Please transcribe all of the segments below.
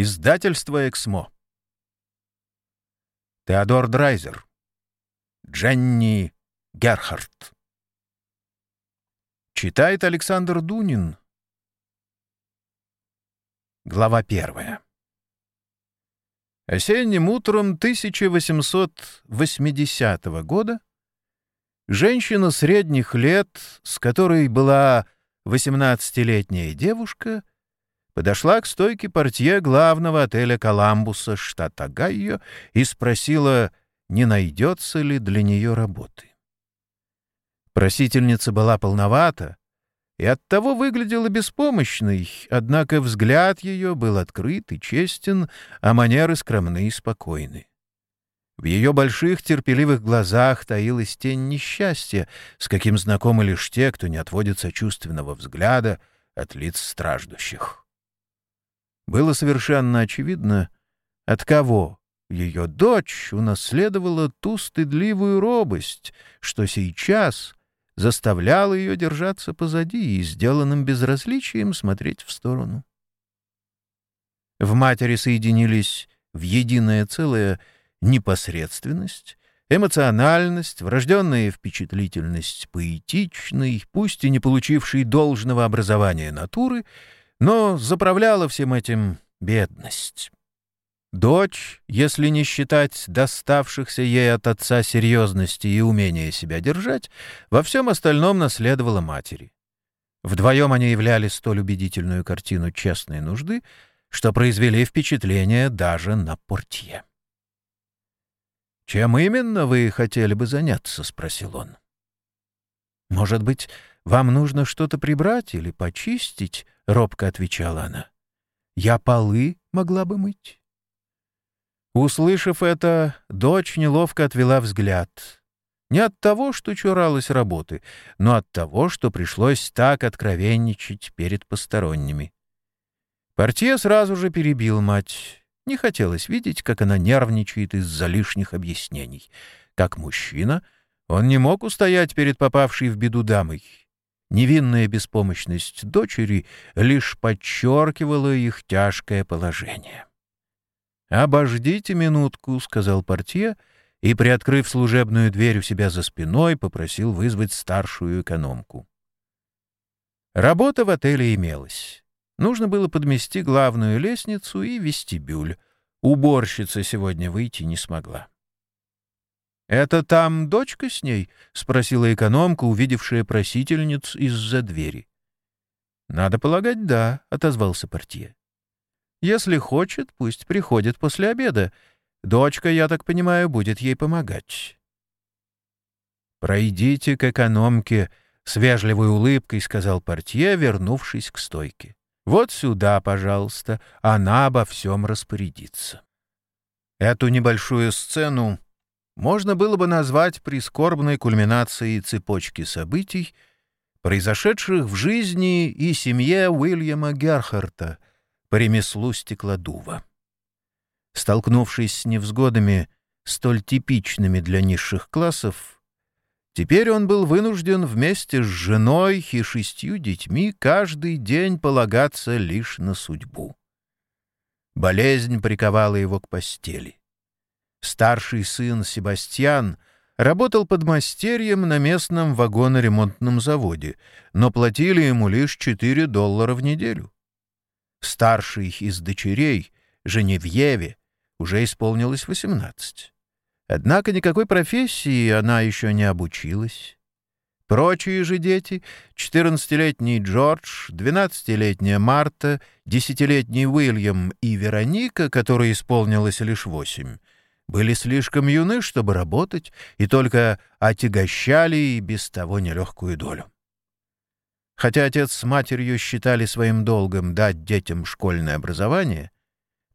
Издательство «Эксмо». Теодор Драйзер. Дженни Герхард. Читает Александр Дунин. Глава первая. Осенним утром 1880 года женщина средних лет, с которой была 18-летняя девушка, подошла к стойке портье главного отеля «Коламбуса», штат Огайо, и спросила, не найдется ли для нее работы. Просительница была полновата и оттого выглядела беспомощной, однако взгляд ее был открыт и честен, а манеры скромны и спокойны. В ее больших терпеливых глазах таилась тень несчастья, с каким знакомы лишь те, кто не отводит сочувственного взгляда от лиц страждущих. Было совершенно очевидно, от кого ее дочь унаследовала ту стыдливую робость, что сейчас заставляла ее держаться позади и сделанным безразличием смотреть в сторону. В матери соединились в единое целое непосредственность, эмоциональность, врожденная впечатлительность поэтичной, пусть и не получившей должного образования натуры — но заправляла всем этим бедность. Дочь, если не считать доставшихся ей от отца серьезности и умения себя держать, во всем остальном наследовала матери. Вдвоем они являли столь убедительную картину честной нужды, что произвели впечатление даже на портье. «Чем именно вы хотели бы заняться?» — спросил он. «Может быть, вам нужно что-то прибрать или почистить?» — робко отвечала она. «Я полы могла бы мыть». Услышав это, дочь неловко отвела взгляд. Не от того, что чуралась работы, но от того, что пришлось так откровенничать перед посторонними. Портье сразу же перебил мать. Не хотелось видеть, как она нервничает из-за лишних объяснений. Как мужчина, он не мог устоять перед попавшей в беду дамой. Невинная беспомощность дочери лишь подчеркивала их тяжкое положение. «Обождите минутку», — сказал портье, и, приоткрыв служебную дверь у себя за спиной, попросил вызвать старшую экономку. Работа в отеле имелась. Нужно было подмести главную лестницу и вестибюль. Уборщица сегодня выйти не смогла. «Это там дочка с ней?» — спросила экономка, увидевшая просительниц из-за двери. «Надо полагать, да», — отозвался портье. «Если хочет, пусть приходит после обеда. Дочка, я так понимаю, будет ей помогать». «Пройдите к экономке», — с вежливой улыбкой сказал портье, вернувшись к стойке. «Вот сюда, пожалуйста, она обо всем распорядится». Эту небольшую сцену можно было бы назвать прискорбной кульминацией цепочки событий, произошедших в жизни и семье Уильяма Герхарта по ремеслу стеклодува. Столкнувшись с невзгодами, столь типичными для низших классов, теперь он был вынужден вместе с женой и шестью детьми каждый день полагаться лишь на судьбу. Болезнь приковала его к постели. Старший сын Себастьян работал под мастерьем на местном вагоноремонтном заводе, но платили ему лишь 4 доллара в неделю. Старший из дочерей, Женевьеве, уже исполнилось 18. Однако никакой профессии она еще не обучилась. Прочие же дети — 14-летний Джордж, 12-летняя Марта, 10-летний Уильям и Вероника, которой исполнилось лишь восемь, были слишком юны, чтобы работать, и только отягощали и без того нелегкую долю. Хотя отец с матерью считали своим долгом дать детям школьное образование,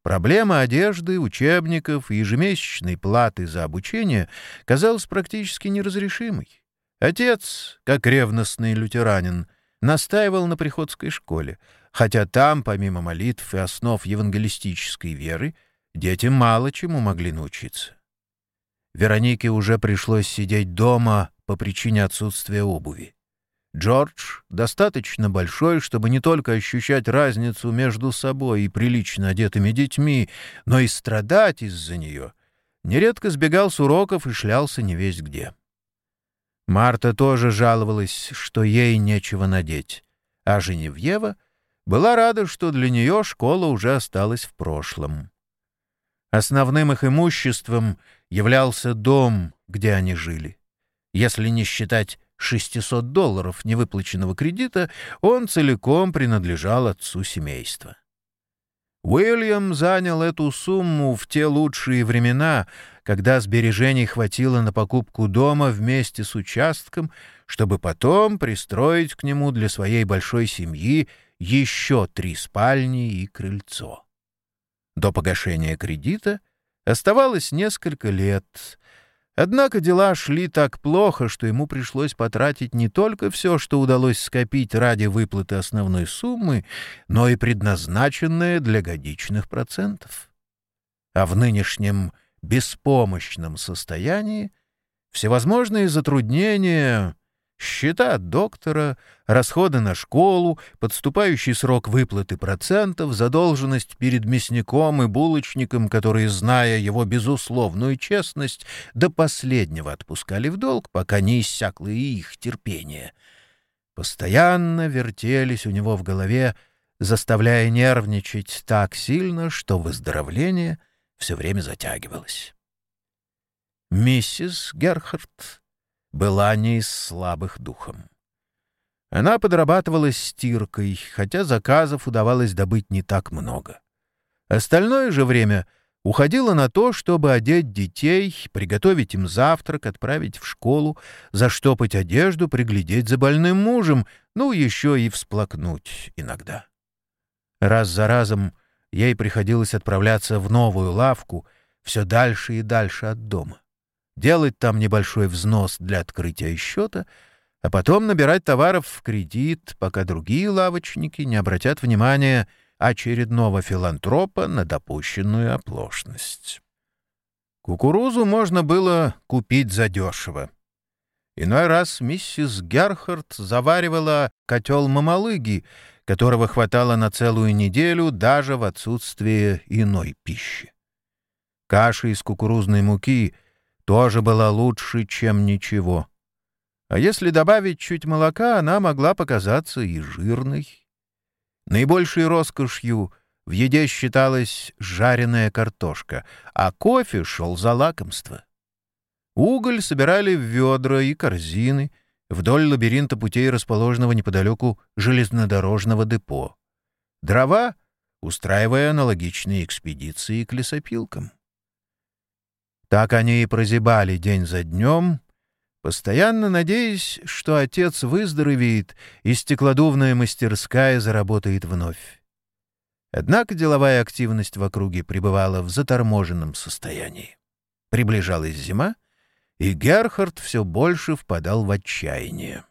проблема одежды, учебников и ежемесячной платы за обучение казалась практически неразрешимой. Отец, как ревностный лютеранин, настаивал на приходской школе, хотя там, помимо молитв и основ евангелистической веры, Дети мало чему могли научиться. Веронике уже пришлось сидеть дома по причине отсутствия обуви. Джордж достаточно большой, чтобы не только ощущать разницу между собой и прилично одетыми детьми, но и страдать из-за нее. Нередко сбегал с уроков и шлялся невесть где. Марта тоже жаловалась, что ей нечего надеть, а Женевьева была рада, что для нее школа уже осталась в прошлом. Основным их имуществом являлся дом, где они жили. Если не считать 600 долларов невыплаченного кредита, он целиком принадлежал отцу семейства. Уильям занял эту сумму в те лучшие времена, когда сбережений хватило на покупку дома вместе с участком, чтобы потом пристроить к нему для своей большой семьи еще три спальни и крыльцо. До погашения кредита оставалось несколько лет, Однако дела шли так плохо, что ему пришлось потратить не только все, что удалось скопить ради выплаты основной суммы, но и предназначенное для годичных процентов. А в нынешнем беспомощном состоянии всевозможные затруднения Счета доктора, расходы на школу, подступающий срок выплаты процентов, задолженность перед мясником и булочником, которые, зная его безусловную честность, до последнего отпускали в долг, пока не иссякло и их терпение. Постоянно вертелись у него в голове, заставляя нервничать так сильно, что выздоровление все время затягивалось. Миссис Герхард была не из слабых духом. Она подрабатывала стиркой, хотя заказов удавалось добыть не так много. Остальное же время уходило на то, чтобы одеть детей, приготовить им завтрак, отправить в школу, заштопать одежду, приглядеть за больным мужем, ну, еще и всплакнуть иногда. Раз за разом ей приходилось отправляться в новую лавку, все дальше и дальше от дома делать там небольшой взнос для открытия счета, а потом набирать товаров в кредит, пока другие лавочники не обратят внимания очередного филантропа на допущенную оплошность. Кукурузу можно было купить задешево. Иной раз миссис Герхард заваривала котел мамалыги, которого хватало на целую неделю даже в отсутствие иной пищи. Каша из кукурузной муки тоже была лучше, чем ничего. А если добавить чуть молока, она могла показаться и жирной. Наибольшей роскошью в еде считалась жареная картошка, а кофе шел за лакомство. Уголь собирали в ведра и корзины вдоль лабиринта путей, расположенного неподалеку железнодорожного депо. Дрова — устраивая аналогичные экспедиции к лесопилкам. Так они и прозябали день за днем, постоянно надеясь, что отец выздоровеет и стеклодувная мастерская заработает вновь. Однако деловая активность в округе пребывала в заторможенном состоянии. Приближалась зима, и Герхард все больше впадал в отчаяние.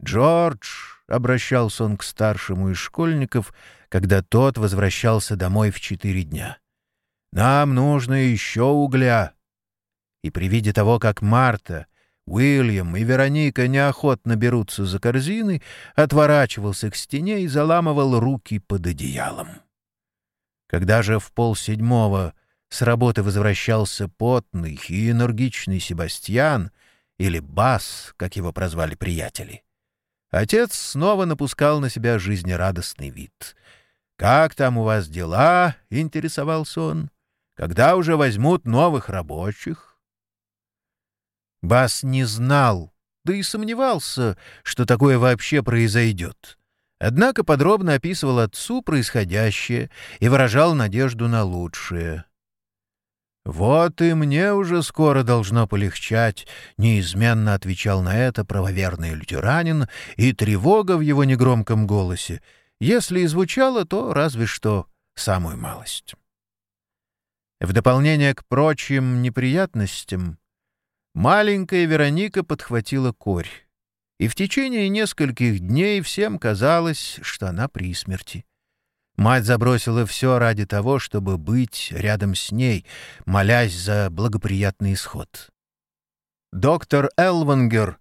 «Джордж!» — обращался он к старшему из школьников, когда тот возвращался домой в четыре дня. Нам нужно еще угля. И при виде того, как Марта, Уильям и Вероника неохотно берутся за корзины, отворачивался к стене и заламывал руки под одеялом. Когда же в полседьмого с работы возвращался потный и энергичный Себастьян, или Бас, как его прозвали приятели, отец снова напускал на себя жизнерадостный вид. «Как там у вас дела?» — интересовался он. Когда уже возьмут новых рабочих? Бас не знал, да и сомневался, что такое вообще произойдет. Однако подробно описывал отцу происходящее и выражал надежду на лучшее. «Вот и мне уже скоро должно полегчать», — неизменно отвечал на это правоверный лютеранин, и тревога в его негромком голосе, если и звучала, то разве что самую малость. В дополнение к прочим неприятностям, маленькая Вероника подхватила корь, и в течение нескольких дней всем казалось, что она при смерти. Мать забросила все ради того, чтобы быть рядом с ней, молясь за благоприятный исход. Доктор Элвангер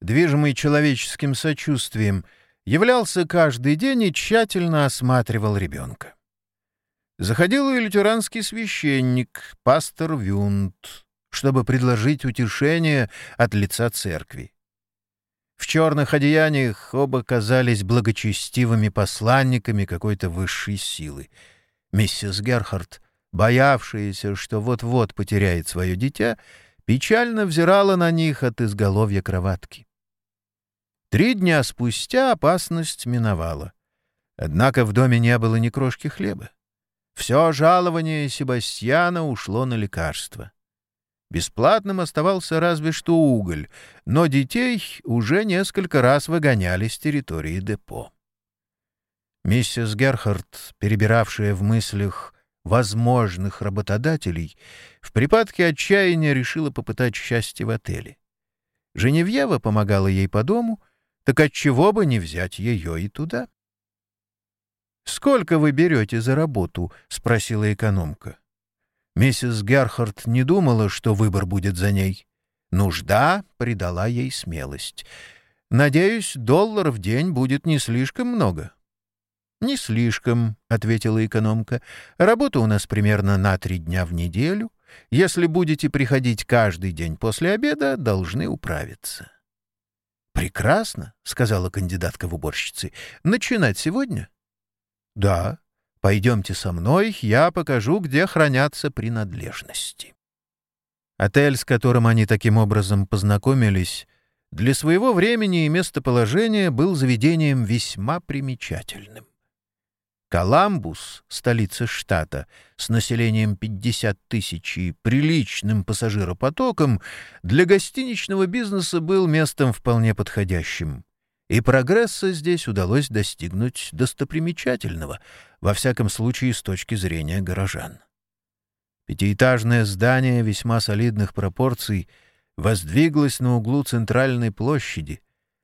движимый человеческим сочувствием, являлся каждый день и тщательно осматривал ребенка. Заходил и лютеранский священник, пастор Вюнт, чтобы предложить утешение от лица церкви. В черных одеяниях оба казались благочестивыми посланниками какой-то высшей силы. Миссис Герхард, боявшаяся, что вот-вот потеряет свое дитя, печально взирала на них от изголовья кроватки. Три дня спустя опасность миновала. Однако в доме не было ни крошки хлеба. Все жалование Себастьяна ушло на лекарства. Бесплатным оставался разве что уголь, но детей уже несколько раз выгоняли с территории депо. Миссис Герхард, перебиравшая в мыслях возможных работодателей, в припадке отчаяния решила попытать счастье в отеле. Женевьева помогала ей по дому, так отчего бы не взять ее и туда? «Сколько вы берете за работу?» — спросила экономка. Миссис Герхард не думала, что выбор будет за ней. Нужда придала ей смелость. «Надеюсь, долларов в день будет не слишком много». «Не слишком», — ответила экономка. «Работа у нас примерно на три дня в неделю. Если будете приходить каждый день после обеда, должны управиться». «Прекрасно», — сказала кандидатка в уборщицы. «Начинать сегодня?» «Да. Пойдемте со мной, я покажу, где хранятся принадлежности». Отель, с которым они таким образом познакомились, для своего времени и местоположения был заведением весьма примечательным. Коламбус, столица штата, с населением 50 тысяч и приличным пассажиропотоком, для гостиничного бизнеса был местом вполне подходящим. И прогресса здесь удалось достигнуть достопримечательного, во всяком случае с точки зрения горожан. Пятиэтажное здание весьма солидных пропорций воздвиглось на углу центральной площади,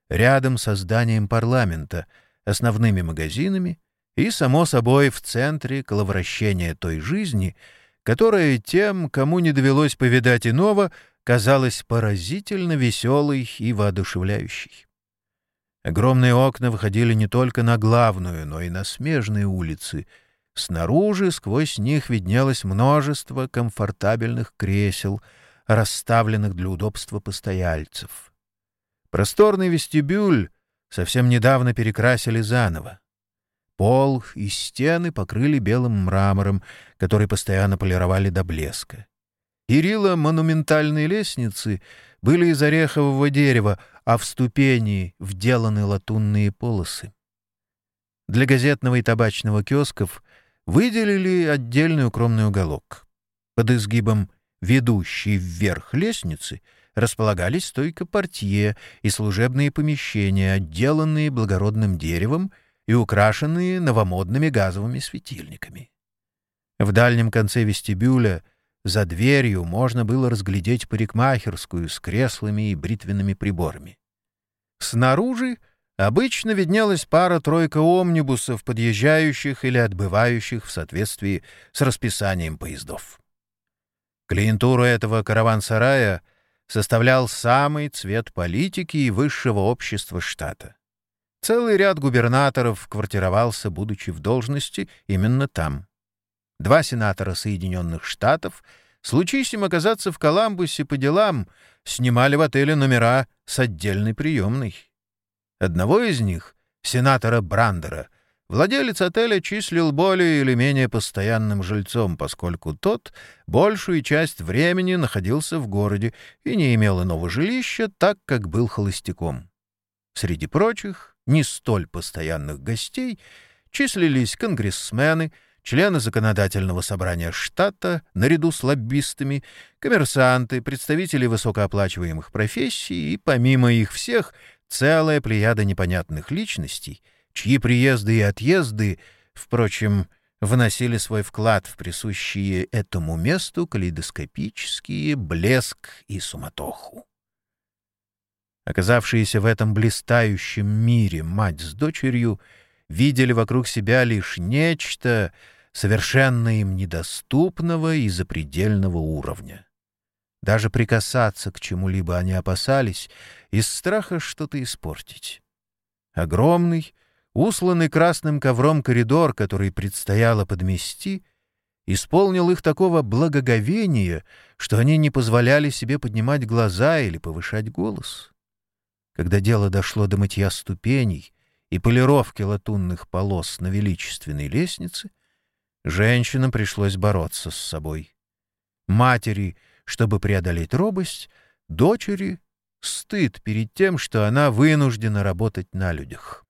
рядом со зданием парламента, основными магазинами и, само собой, в центре коловращения той жизни, которая тем, кому не довелось повидать иного, казалась поразительно веселой и воодушевляющей. Огромные окна выходили не только на главную, но и на смежные улицы. Снаружи сквозь них виднелось множество комфортабельных кресел, расставленных для удобства постояльцев. Просторный вестибюль совсем недавно перекрасили заново. Пол и стены покрыли белым мрамором, который постоянно полировали до блеска. Перила монументальной лестницы были из орехового дерева, а в ступени вделаны латунные полосы. Для газетного и табачного киосков выделили отдельный укромный уголок. Под изгибом ведущей вверх лестницы располагались стойка портье и служебные помещения, отделанные благородным деревом и украшенные новомодными газовыми светильниками. В дальнем конце вестибюля за дверью можно было разглядеть парикмахерскую с креслами и бритвенными приборами. Снаружи обычно виднелась пара-тройка омнибусов, подъезжающих или отбывающих в соответствии с расписанием поездов. Клиентуру этого караван-сарая составлял самый цвет политики и высшего общества штата. Целый ряд губернаторов квартировался, будучи в должности, именно там. Два сенатора Соединенных Штатов, случись им оказаться в Коламбусе по делам, снимали в отеле номера с отдельной приемной. Одного из них, сенатора Брандера, владелец отеля числил более или менее постоянным жильцом, поскольку тот большую часть времени находился в городе и не имел иного жилища, так как был холостяком. Среди прочих, не столь постоянных гостей, числились конгрессмены — члены законодательного собрания штата, наряду с лоббистами, коммерсанты, представители высокооплачиваемых профессий и, помимо их всех, целая плеяда непонятных личностей, чьи приезды и отъезды, впрочем, вносили свой вклад в присущие этому месту калейдоскопические блеск и суматоху. Оказавшиеся в этом блистающем мире мать с дочерью видели вокруг себя лишь нечто, совершенно им недоступного и запредельного уровня. Даже прикасаться к чему-либо они опасались из страха что-то испортить. Огромный, усланный красным ковром коридор, который предстояло подмести, исполнил их такого благоговения, что они не позволяли себе поднимать глаза или повышать голос. Когда дело дошло до мытья ступеней и полировки латунных полос на величественной лестнице, женщинам пришлось бороться с собой. Матери, чтобы преодолеть робость, дочери — стыд перед тем, что она вынуждена работать на людях.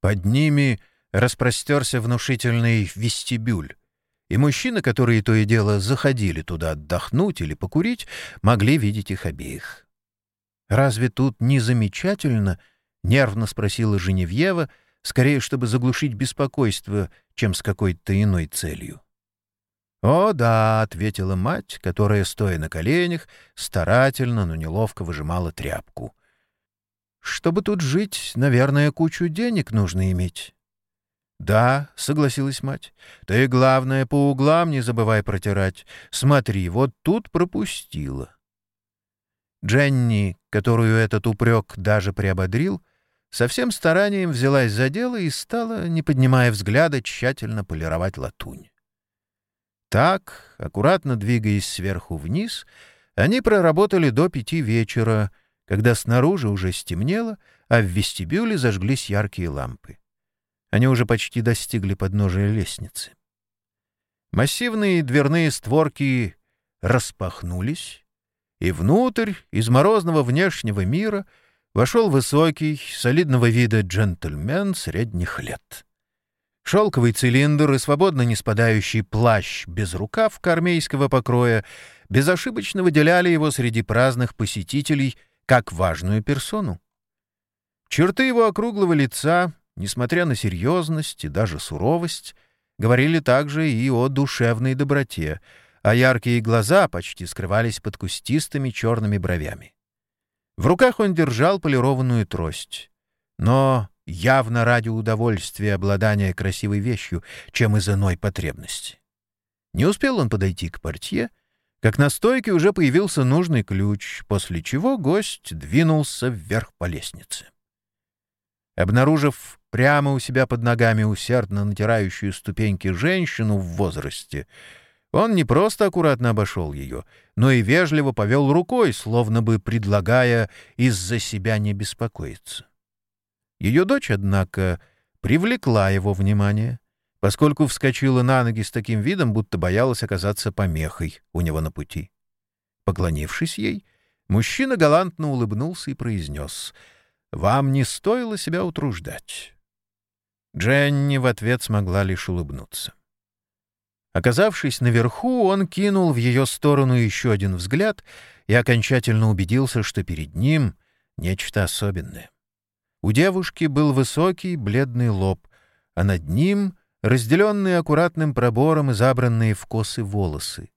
Под ними распростерся внушительный вестибюль, и мужчины, которые то и дело заходили туда отдохнуть или покурить, могли видеть их обеих. «Разве тут не замечательно?» — нервно спросила Женевьева, скорее, чтобы заглушить беспокойство, чем с какой-то иной целью. «О, да», — ответила мать, которая, стоя на коленях, старательно, но неловко выжимала тряпку. «Чтобы тут жить, наверное, кучу денег нужно иметь». «Да», — согласилась мать. «Ты, главное, по углам не забывай протирать. Смотри, вот тут пропустила». Дженни, которую этот упрек даже приободрил, со всем старанием взялась за дело и стала, не поднимая взгляда, тщательно полировать латунь. Так, аккуратно двигаясь сверху вниз, они проработали до пяти вечера, когда снаружи уже стемнело, а в вестибюле зажглись яркие лампы. Они уже почти достигли подножия лестницы. Массивные дверные створки распахнулись, и внутрь, из морозного внешнего мира, вошел высокий, солидного вида джентльмен средних лет. Шелковый цилиндр и свободно не спадающий плащ без рукав армейского покроя безошибочно выделяли его среди праздных посетителей как важную персону. Черты его округлого лица, несмотря на серьезность и даже суровость, говорили также и о душевной доброте, а яркие глаза почти скрывались под кустистыми черными бровями. В руках он держал полированную трость. Но явно ради удовольствия обладания красивой вещью, чем из иной потребности. Не успел он подойти к портье, как на стойке уже появился нужный ключ, после чего гость двинулся вверх по лестнице. Обнаружив прямо у себя под ногами усердно натирающую ступеньки женщину в возрасте, он не просто аккуратно обошел ее, но и вежливо повел рукой, словно бы предлагая из-за себя не беспокоиться. Ее дочь, однако, привлекла его внимание, поскольку вскочила на ноги с таким видом, будто боялась оказаться помехой у него на пути. Поклонившись ей, мужчина галантно улыбнулся и произнес «Вам не стоило себя утруждать». Дженни в ответ смогла лишь улыбнуться. Оказавшись наверху, он кинул в ее сторону еще один взгляд и окончательно убедился, что перед ним нечто особенное. У девушки был высокий бледный лоб, а над ним — разделенные аккуратным пробором и забранные в косы волосы.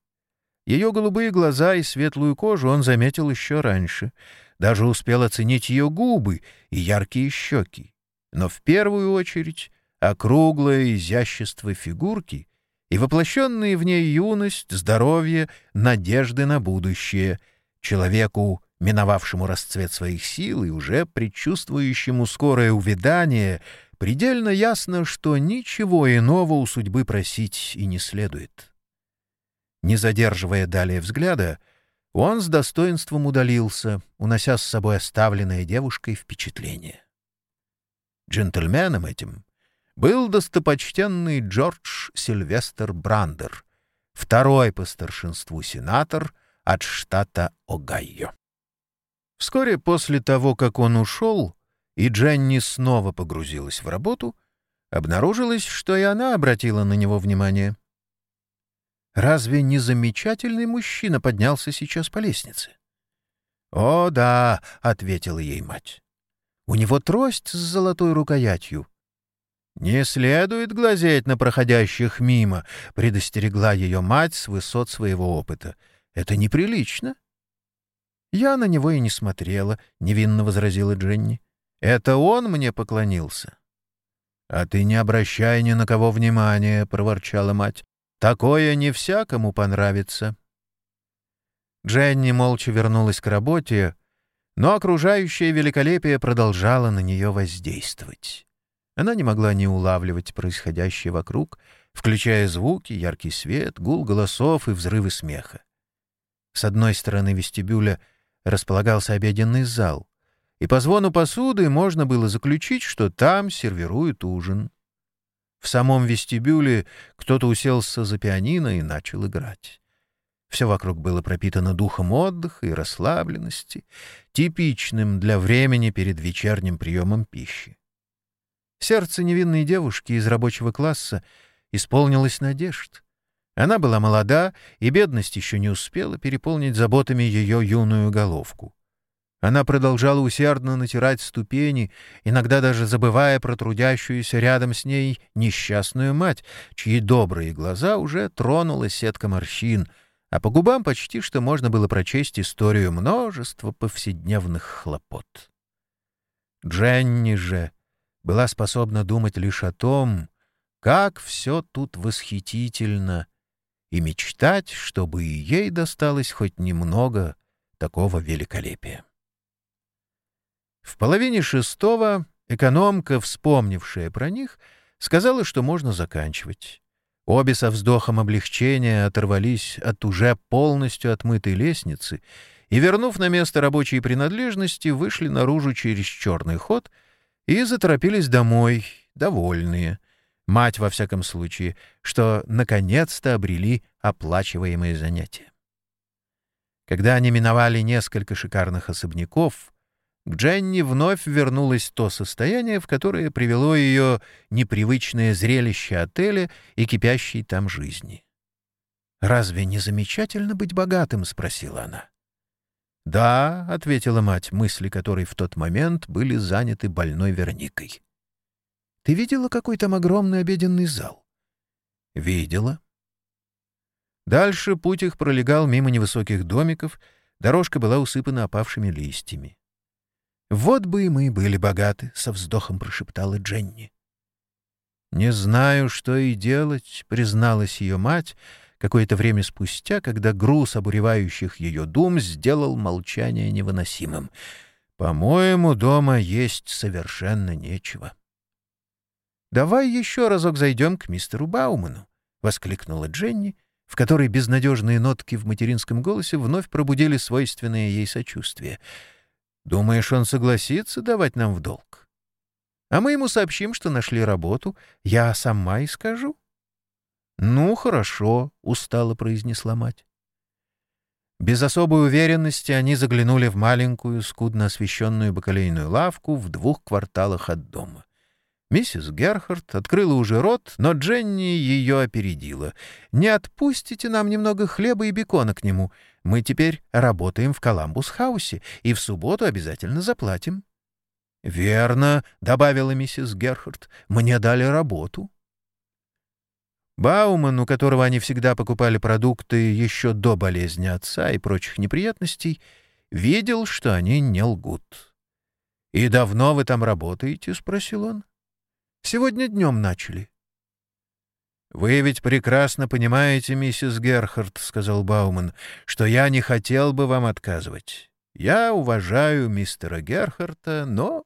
Ее голубые глаза и светлую кожу он заметил еще раньше, даже успел оценить ее губы и яркие щеки. Но в первую очередь округлое изящество фигурки и воплощенные в ней юность, здоровье, надежды на будущее, человеку миновавшему расцвет своих сил и уже предчувствующему скорое увядание, предельно ясно, что ничего иного у судьбы просить и не следует. Не задерживая далее взгляда, он с достоинством удалился, унося с собой оставленное девушкой впечатление. Джентльменом этим был достопочтенный Джордж Сильвестр Брандер, второй по старшинству сенатор от штата Огайо. Вскоре после того, как он ушел, и Дженни снова погрузилась в работу, обнаружилось, что и она обратила на него внимание. Разве не замечательный мужчина поднялся сейчас по лестнице? «О, да», — ответила ей мать. «У него трость с золотой рукоятью». «Не следует глазеть на проходящих мимо», — предостерегла ее мать с высот своего опыта. «Это неприлично». «Я на него и не смотрела», — невинно возразила Дженни. «Это он мне поклонился». «А ты не обращай ни на кого внимания», — проворчала мать. «Такое не всякому понравится». Дженни молча вернулась к работе, но окружающее великолепие продолжало на нее воздействовать. Она не могла не улавливать происходящее вокруг, включая звуки, яркий свет, гул голосов и взрывы смеха. С одной стороны вестибюля располагался обеденный зал, и по звону посуды можно было заключить, что там сервируют ужин. В самом вестибюле кто-то уселся за пианино и начал играть. Все вокруг было пропитано духом отдыха и расслабленности, типичным для времени перед вечерним приемом пищи. Сердце невинной девушки из рабочего класса исполнилось надежд. Она была молода, и бедность еще не успела переполнить заботами ее юную головку. Она продолжала усердно натирать ступени, иногда даже забывая про трудящуюся рядом с ней несчастную мать, чьи добрые глаза уже тронула сетка морщин — а по губам почти что можно было прочесть историю множества повседневных хлопот. Дженни же была способна думать лишь о том, как все тут восхитительно, и мечтать, чтобы и ей досталось хоть немного такого великолепия. В половине шестого экономка, вспомнившая про них, сказала, что можно заканчивать. Обе со вздохом облегчения оторвались от уже полностью отмытой лестницы и, вернув на место рабочие принадлежности, вышли наружу через черный ход и заторопились домой, довольные. Мать, во всяком случае, что наконец-то обрели оплачиваемые занятия. Когда они миновали несколько шикарных особняков, к Дженни вновь вернулось то состояние, в которое привело ее непривычное зрелище отеля и кипящей там жизни. «Разве не замечательно быть богатым?» — спросила она. «Да», — ответила мать, мысли которой в тот момент были заняты больной Верникой. «Ты видела, какой там огромный обеденный зал?» «Видела». Дальше путь их пролегал мимо невысоких домиков, дорожка была усыпана опавшими листьями. «Вот бы и мы были богаты», — со вздохом прошептала Дженни. «Не знаю, что и делать», — призналась ее мать какое-то время спустя, когда груз обуревающих ее дум сделал молчание невыносимым. «По-моему, дома есть совершенно нечего». «Давай еще разок зайдем к мистеру Бауману», — воскликнула Дженни, в которой безнадежные нотки в материнском голосе вновь пробудили свойственное ей сочувствие — Думаешь, он согласится давать нам в долг? А мы ему сообщим, что нашли работу. Я сама и скажу. — Ну, хорошо, — устало произнесла мать. Без особой уверенности они заглянули в маленькую, скудно освещенную бакалейную лавку в двух кварталах от дома. Миссис Герхард открыла уже рот, но Дженни ее опередила. «Не отпустите нам немного хлеба и бекона к нему. Мы теперь работаем в Коламбус-хаусе, и в субботу обязательно заплатим». «Верно», — добавила миссис Герхард, — «мне дали работу». Бауман, у которого они всегда покупали продукты еще до болезни отца и прочих неприятностей, видел, что они не лгут. «И давно вы там работаете?» — спросил он. Сегодня днем начали». «Вы ведь прекрасно понимаете, миссис Герхард, — сказал Бауман, — что я не хотел бы вам отказывать. Я уважаю мистера Герхарта, но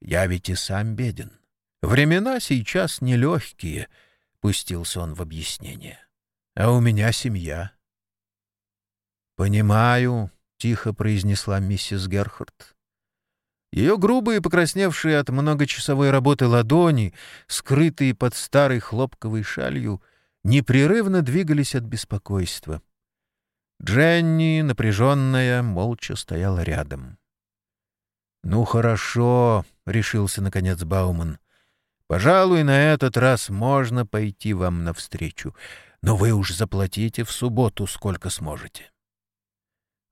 я ведь и сам беден. Времена сейчас нелегкие, — пустился он в объяснение. А у меня семья». «Понимаю», — тихо произнесла миссис Герхард. Ее грубые, покрасневшие от многочасовой работы ладони, скрытые под старой хлопковой шалью, непрерывно двигались от беспокойства. Дженни, напряженная, молча стояла рядом. «Ну хорошо», — решился наконец Бауман. «Пожалуй, на этот раз можно пойти вам навстречу, но вы уж заплатите в субботу сколько сможете».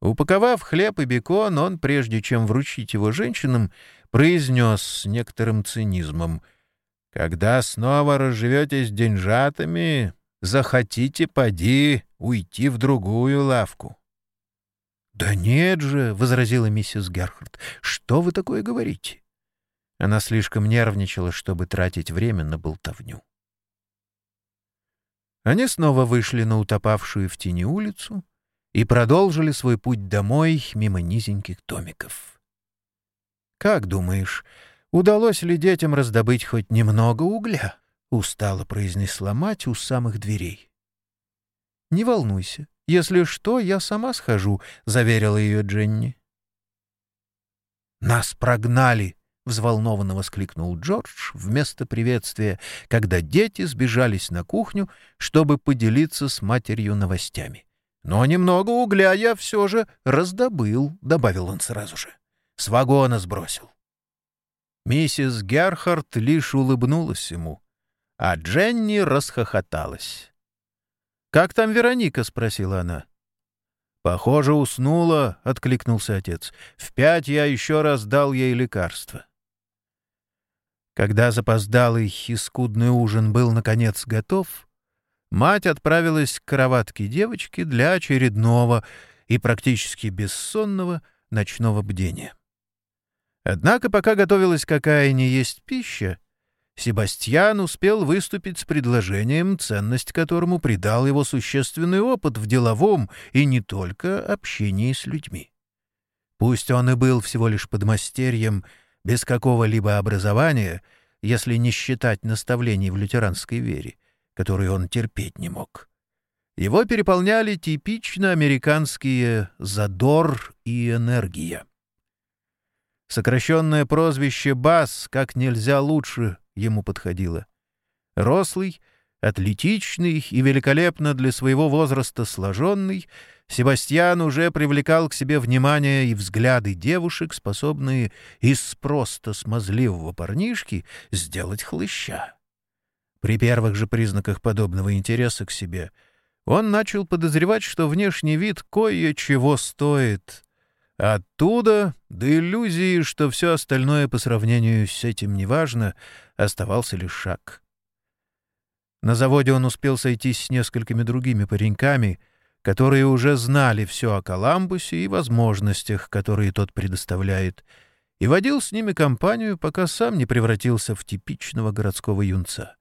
Упаковав хлеб и бекон, он, прежде чем вручить его женщинам, произнес с некоторым цинизмом. «Когда снова разживетесь деньжатами, захотите, поди, уйти в другую лавку». «Да нет же», — возразила миссис Герхард, — «что вы такое говорите?» Она слишком нервничала, чтобы тратить время на болтовню. Они снова вышли на утопавшую в тени улицу, и продолжили свой путь домой мимо низеньких домиков. «Как думаешь, удалось ли детям раздобыть хоть немного угля?» — устало произнесла мать у самых дверей. «Не волнуйся, если что, я сама схожу», — заверила ее Дженни. «Нас прогнали!» — взволнованно воскликнул Джордж вместо приветствия, когда дети сбежались на кухню, чтобы поделиться с матерью новостями. «Но немного угля я все же раздобыл», — добавил он сразу же. «С вагона сбросил». Миссис Герхард лишь улыбнулась ему, а Дженни расхохоталась. «Как там Вероника?» — спросила она. «Похоже, уснула», — откликнулся отец. «В пять я еще раз дал ей лекарство». Когда запоздалый и скудный ужин был, наконец, готов, мать отправилась к кроватке девочки для очередного и практически бессонного ночного бдения. Однако, пока готовилась какая ни есть пища, Себастьян успел выступить с предложением, ценность которому придал его существенный опыт в деловом и не только общении с людьми. Пусть он и был всего лишь подмастерьем, без какого-либо образования, если не считать наставлений в лютеранской вере, которые он терпеть не мог. Его переполняли типично американские «задор» и «энергия». Сокращенное прозвище «Бас» как нельзя лучше ему подходило. Рослый, атлетичный и великолепно для своего возраста сложенный, Себастьян уже привлекал к себе внимание и взгляды девушек, способные из просто смазливого парнишки сделать хлыща. При первых же признаках подобного интереса к себе он начал подозревать, что внешний вид кое-чего стоит — Оттуда до иллюзии, что все остальное по сравнению с этим неважно, оставался лишь шаг. На заводе он успел сойтись с несколькими другими пареньками, которые уже знали все о Коламбусе и возможностях, которые тот предоставляет, и водил с ними компанию, пока сам не превратился в типичного городского юнца.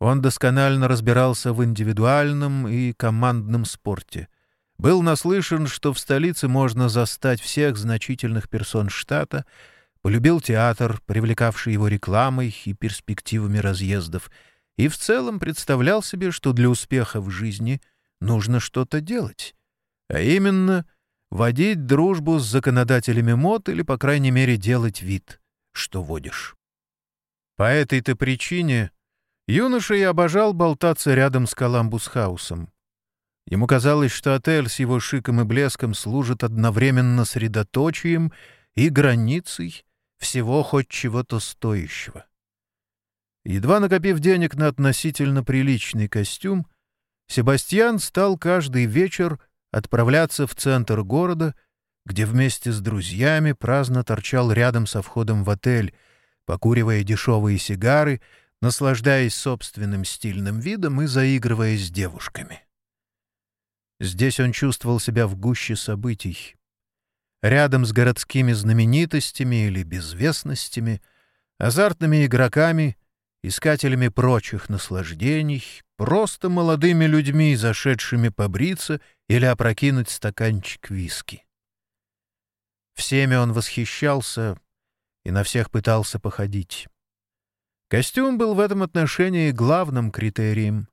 Он досконально разбирался в индивидуальном и командном спорте — был наслышан, что в столице можно застать всех значительных персон штата, полюбил театр, привлекавший его рекламой и перспективами разъездов, и в целом представлял себе, что для успеха в жизни нужно что-то делать, а именно водить дружбу с законодателями мод или, по крайней мере, делать вид, что водишь. По этой-то причине юноша и обожал болтаться рядом с Коламбус-хаусом. Ему казалось, что отель с его шиком и блеском служит одновременно средоточием и границей всего хоть чего-то стоящего. Едва накопив денег на относительно приличный костюм, Себастьян стал каждый вечер отправляться в центр города, где вместе с друзьями праздно торчал рядом со входом в отель, покуривая дешевые сигары, наслаждаясь собственным стильным видом и заигрывая с девушками. Здесь он чувствовал себя в гуще событий. Рядом с городскими знаменитостями или безвестностями, азартными игроками, искателями прочих наслаждений, просто молодыми людьми, зашедшими побриться или опрокинуть стаканчик виски. Всеми он восхищался и на всех пытался походить. Костюм был в этом отношении главным критерием.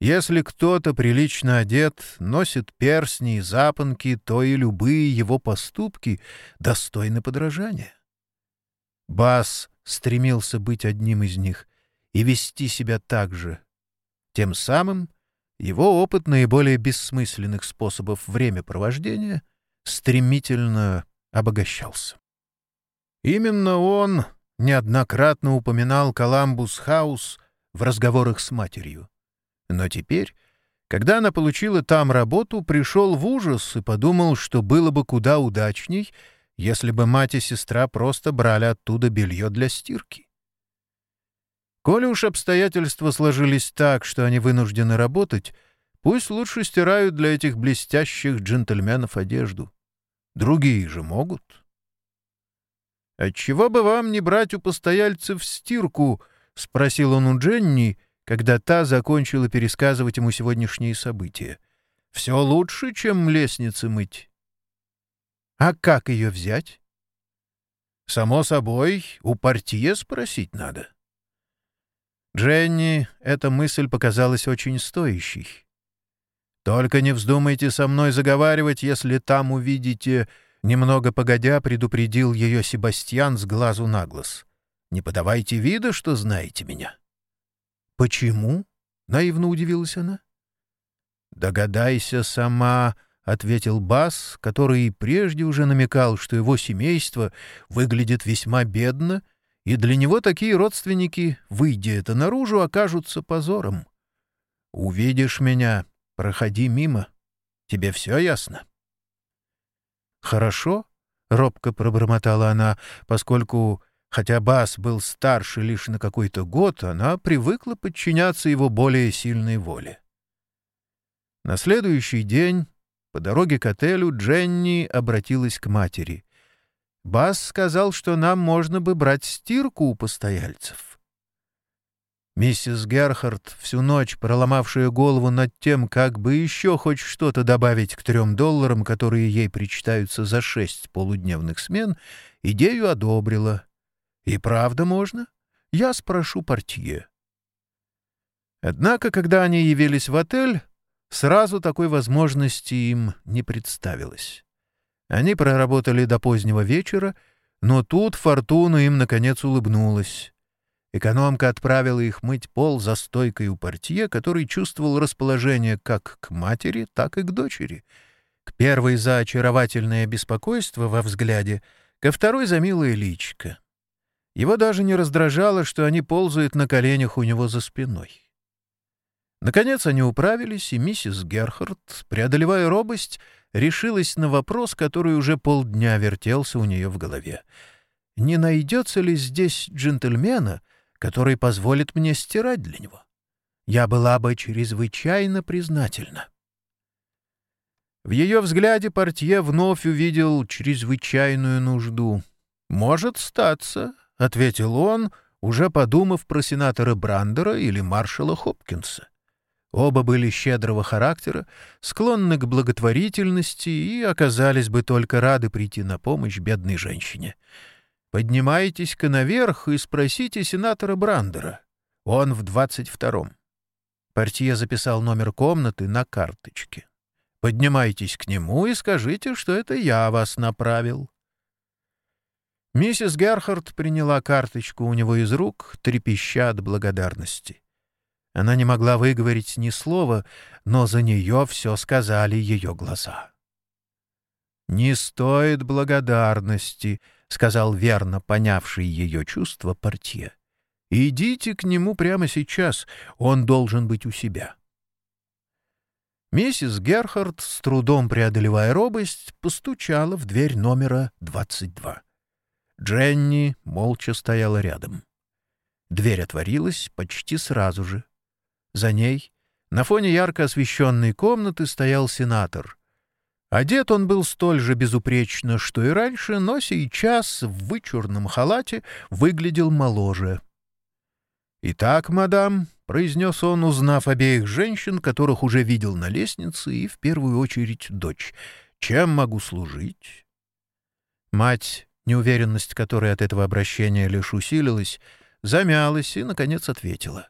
Если кто-то прилично одет, носит перстни и запонки, то и любые его поступки достойны подражания. Бас стремился быть одним из них и вести себя так же. Тем самым его опыт наиболее бессмысленных способов времяпровождения стремительно обогащался. Именно он неоднократно упоминал Коламбус Хаус в разговорах с матерью. Но теперь, когда она получила там работу, пришел в ужас и подумал, что было бы куда удачней, если бы мать и сестра просто брали оттуда белье для стирки. Коли уж обстоятельства сложились так, что они вынуждены работать, пусть лучше стирают для этих блестящих джентльменов одежду. Другие же могут. «Отчего бы вам не брать у постояльцев стирку?» — спросил он у Дженни — когда та закончила пересказывать ему сегодняшние события. Все лучше, чем лестницы мыть. А как ее взять? Само собой, у портье спросить надо. Дженни эта мысль показалась очень стоящей. «Только не вздумайте со мной заговаривать, если там увидите...» Немного погодя предупредил ее Себастьян с глазу на глаз. «Не подавайте вида, что знаете меня». «Почему?» — наивно удивилась она. «Догадайся сама», — ответил Бас, который прежде уже намекал, что его семейство выглядит весьма бедно, и для него такие родственники, выйдя это наружу, окажутся позором. «Увидишь меня, проходи мимо. Тебе все ясно?» «Хорошо», — робко пробормотала она, поскольку, хотя Бас был старше лишь на какой-то год, она привыкла подчиняться его более сильной воле. На следующий день по дороге к отелю Дженни обратилась к матери. «Бас сказал, что нам можно бы брать стирку у постояльцев». Миссис Герхард, всю ночь проломавшая голову над тем, как бы еще хоть что-то добавить к трем долларам, которые ей причитаются за шесть полудневных смен, идею одобрила. «И правда можно? Я спрошу портье». Однако, когда они явились в отель, Сразу такой возможности им не представилось. Они проработали до позднего вечера, но тут фортуна им, наконец, улыбнулась. Экономка отправила их мыть пол за стойкой у портье, который чувствовал расположение как к матери, так и к дочери. К первой за очаровательное беспокойство во взгляде, ко второй за милое личко. Его даже не раздражало, что они ползают на коленях у него за спиной. Наконец они управились, и миссис Герхард, преодолевая робость, решилась на вопрос, который уже полдня вертелся у нее в голове. «Не найдется ли здесь джентльмена, который позволит мне стирать для него? Я была бы чрезвычайно признательна». В ее взгляде портье вновь увидел чрезвычайную нужду. «Может статься», — ответил он, уже подумав про сенатора Брандера или маршала Хопкинса. Оба были щедрого характера, склонны к благотворительности и оказались бы только рады прийти на помощь бедной женщине. Поднимайтесь-ка наверх и спросите сенатора Брандера. Он в двадцать втором. Портье записал номер комнаты на карточке. Поднимайтесь к нему и скажите, что это я вас направил. Миссис Герхард приняла карточку у него из рук, трепеща от благодарности. Она не могла выговорить ни слова, но за нее все сказали ее глаза. «Не стоит благодарности», — сказал верно понявший ее чувство портье. «Идите к нему прямо сейчас, он должен быть у себя». Миссис Герхард, с трудом преодолевая робость, постучала в дверь номера 22. Дженни молча стояла рядом. Дверь отворилась почти сразу же. За ней, на фоне ярко освещенной комнаты, стоял сенатор. Одет он был столь же безупречно, что и раньше, но сейчас в вычурном халате выглядел моложе. «Итак, мадам», — произнес он, узнав обеих женщин, которых уже видел на лестнице, и в первую очередь дочь, — «чем могу служить?» Мать, неуверенность которой от этого обращения лишь усилилась, замялась и, наконец, ответила —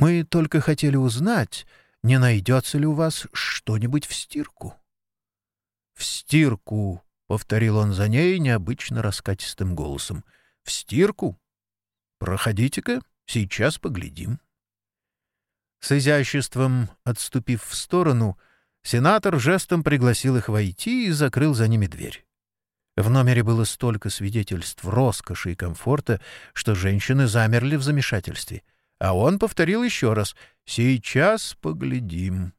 мы только хотели узнать, не найдется ли у вас что-нибудь в стирку. — В стирку, — повторил он за ней необычно раскатистым голосом. — В стирку? Проходите-ка, сейчас поглядим. С изяществом, отступив в сторону, сенатор жестом пригласил их войти и закрыл за ними дверь. В номере было столько свидетельств роскоши и комфорта, что женщины замерли в замешательстве — а он повторил еще раз «Сейчас поглядим».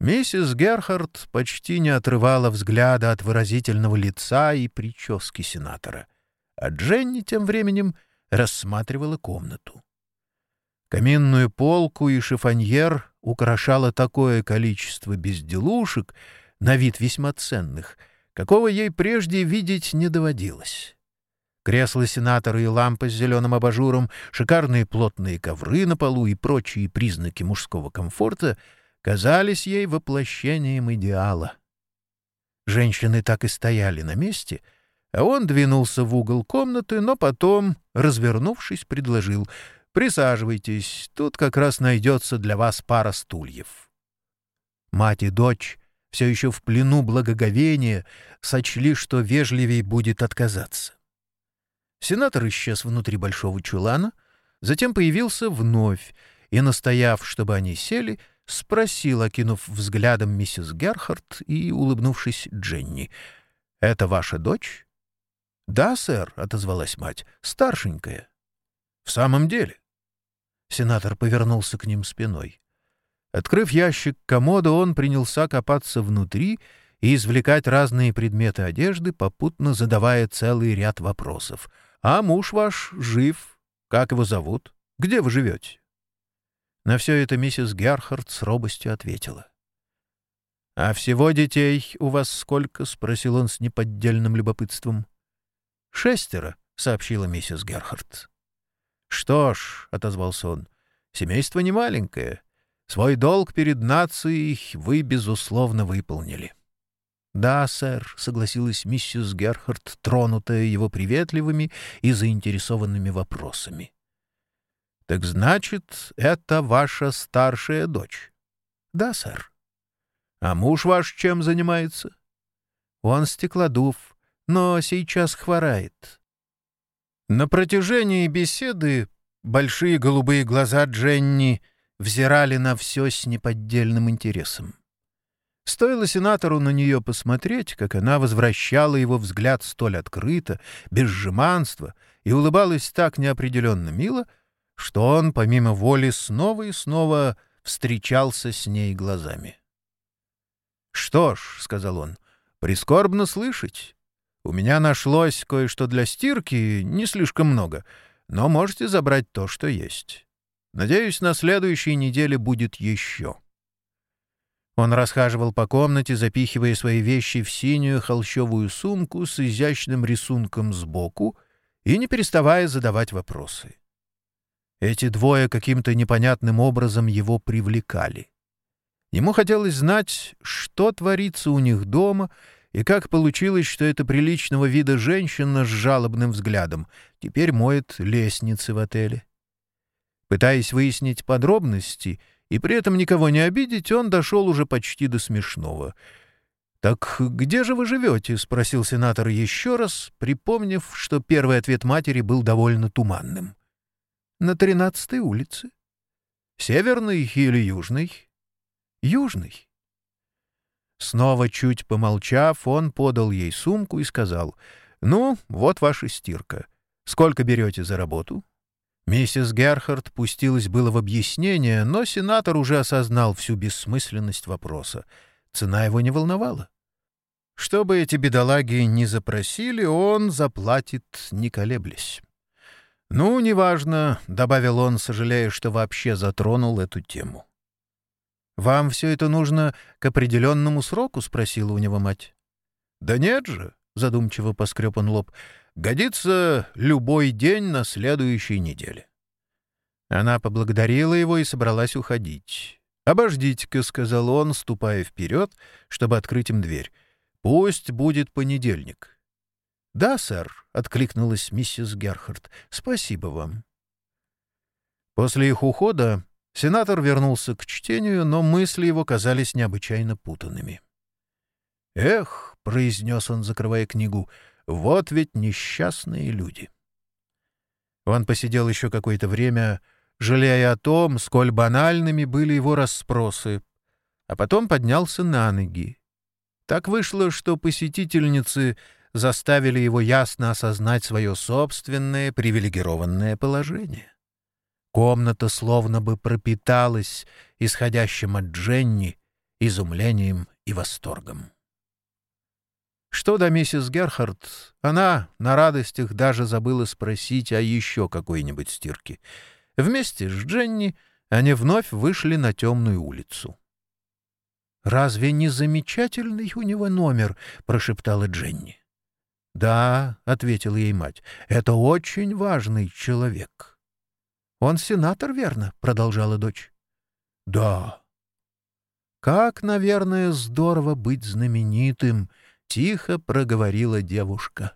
Миссис Герхард почти не отрывала взгляда от выразительного лица и прически сенатора, а Дженни тем временем рассматривала комнату. Каминную полку и шифоньер украшало такое количество безделушек, на вид весьма ценных, какого ей прежде видеть не доводилось. Кресла сенатора и лампа с зеленым абажуром, шикарные плотные ковры на полу и прочие признаки мужского комфорта казались ей воплощением идеала. Женщины так и стояли на месте, а он двинулся в угол комнаты, но потом, развернувшись, предложил «Присаживайтесь, тут как раз найдется для вас пара стульев». Мать и дочь, все еще в плену благоговения, сочли, что вежливей будет отказаться. Сенатор исчез внутри большого чулана, затем появился вновь и, настояв, чтобы они сели, — спросил, окинув взглядом миссис Герхард и улыбнувшись Дженни. «Это ваша дочь?» «Да, сэр», — отозвалась мать, — «старшенькая». «В самом деле?» Сенатор повернулся к ним спиной. Открыв ящик комода, он принялся копаться внутри и извлекать разные предметы одежды, попутно задавая целый ряд вопросов. «А муж ваш жив? Как его зовут? Где вы живете?» На все это миссис Герхард с робостью ответила. «А всего детей у вас сколько?» — спросил он с неподдельным любопытством. «Шестеро», — сообщила миссис Герхард. «Что ж», — отозвался он, — «семейство не маленькое. Свой долг перед нацией вы, безусловно, выполнили». «Да, сэр», — согласилась миссис Герхард, тронутая его приветливыми и заинтересованными вопросами. «Так значит, это ваша старшая дочь?» «Да, сэр». «А муж ваш чем занимается?» «Он стеклодув, но сейчас хворает». На протяжении беседы большие голубые глаза Дженни взирали на все с неподдельным интересом. Стоило сенатору на нее посмотреть, как она возвращала его взгляд столь открыто, без жеманства, и улыбалась так неопределенно мило — что он, помимо воли, снова и снова встречался с ней глазами. «Что ж», — сказал он, — «прискорбно слышать. У меня нашлось кое-что для стирки, не слишком много, но можете забрать то, что есть. Надеюсь, на следующей неделе будет еще». Он расхаживал по комнате, запихивая свои вещи в синюю холщовую сумку с изящным рисунком сбоку и не переставая задавать вопросы. Эти двое каким-то непонятным образом его привлекали. Ему хотелось знать, что творится у них дома, и как получилось, что эта приличного вида женщина с жалобным взглядом теперь моет лестницы в отеле. Пытаясь выяснить подробности и при этом никого не обидеть, он дошел уже почти до смешного. «Так где же вы живете?» — спросил сенатор еще раз, припомнив, что первый ответ матери был довольно туманным на тринадцатой улице. Северный или южный? Южный. Снова чуть помолчав, он подал ей сумку и сказал, «Ну, вот ваша стирка. Сколько берете за работу?» Миссис Герхард пустилась было в объяснение, но сенатор уже осознал всю бессмысленность вопроса. Цена его не волновала. Что бы эти бедолаги ни запросили, он заплатит, не колеблясь. «Ну, неважно», — добавил он, сожалея, что вообще затронул эту тему. «Вам все это нужно к определенному сроку?» — спросила у него мать. «Да нет же», — задумчиво поскреб он лоб, — «годится любой день на следующей неделе». Она поблагодарила его и собралась уходить. «Обождите-ка», — сказал он, ступая вперед, чтобы открыть им дверь. «Пусть будет понедельник». «Да, сэр», — откликнулась миссис Герхард. «Спасибо вам». После их ухода сенатор вернулся к чтению, но мысли его казались необычайно путанными. «Эх», — произнес он, закрывая книгу, — «вот ведь несчастные люди». Он посидел еще какое-то время, жалея о том, сколь банальными были его расспросы, а потом поднялся на ноги. Так вышло, что посетительницы заставили его ясно осознать свое собственное привилегированное положение. Комната словно бы пропиталась исходящим от Дженни изумлением и восторгом. Что до миссис Герхард, она на радостях даже забыла спросить о еще какой-нибудь стирке. Вместе с Дженни они вновь вышли на темную улицу. «Разве не замечательный у него номер?» — прошептала Дженни. «Да», — ответила ей мать, — «это очень важный человек». «Он сенатор, верно?» — продолжала дочь. «Да». Как, наверное, здорово быть знаменитым!» — тихо проговорила девушка.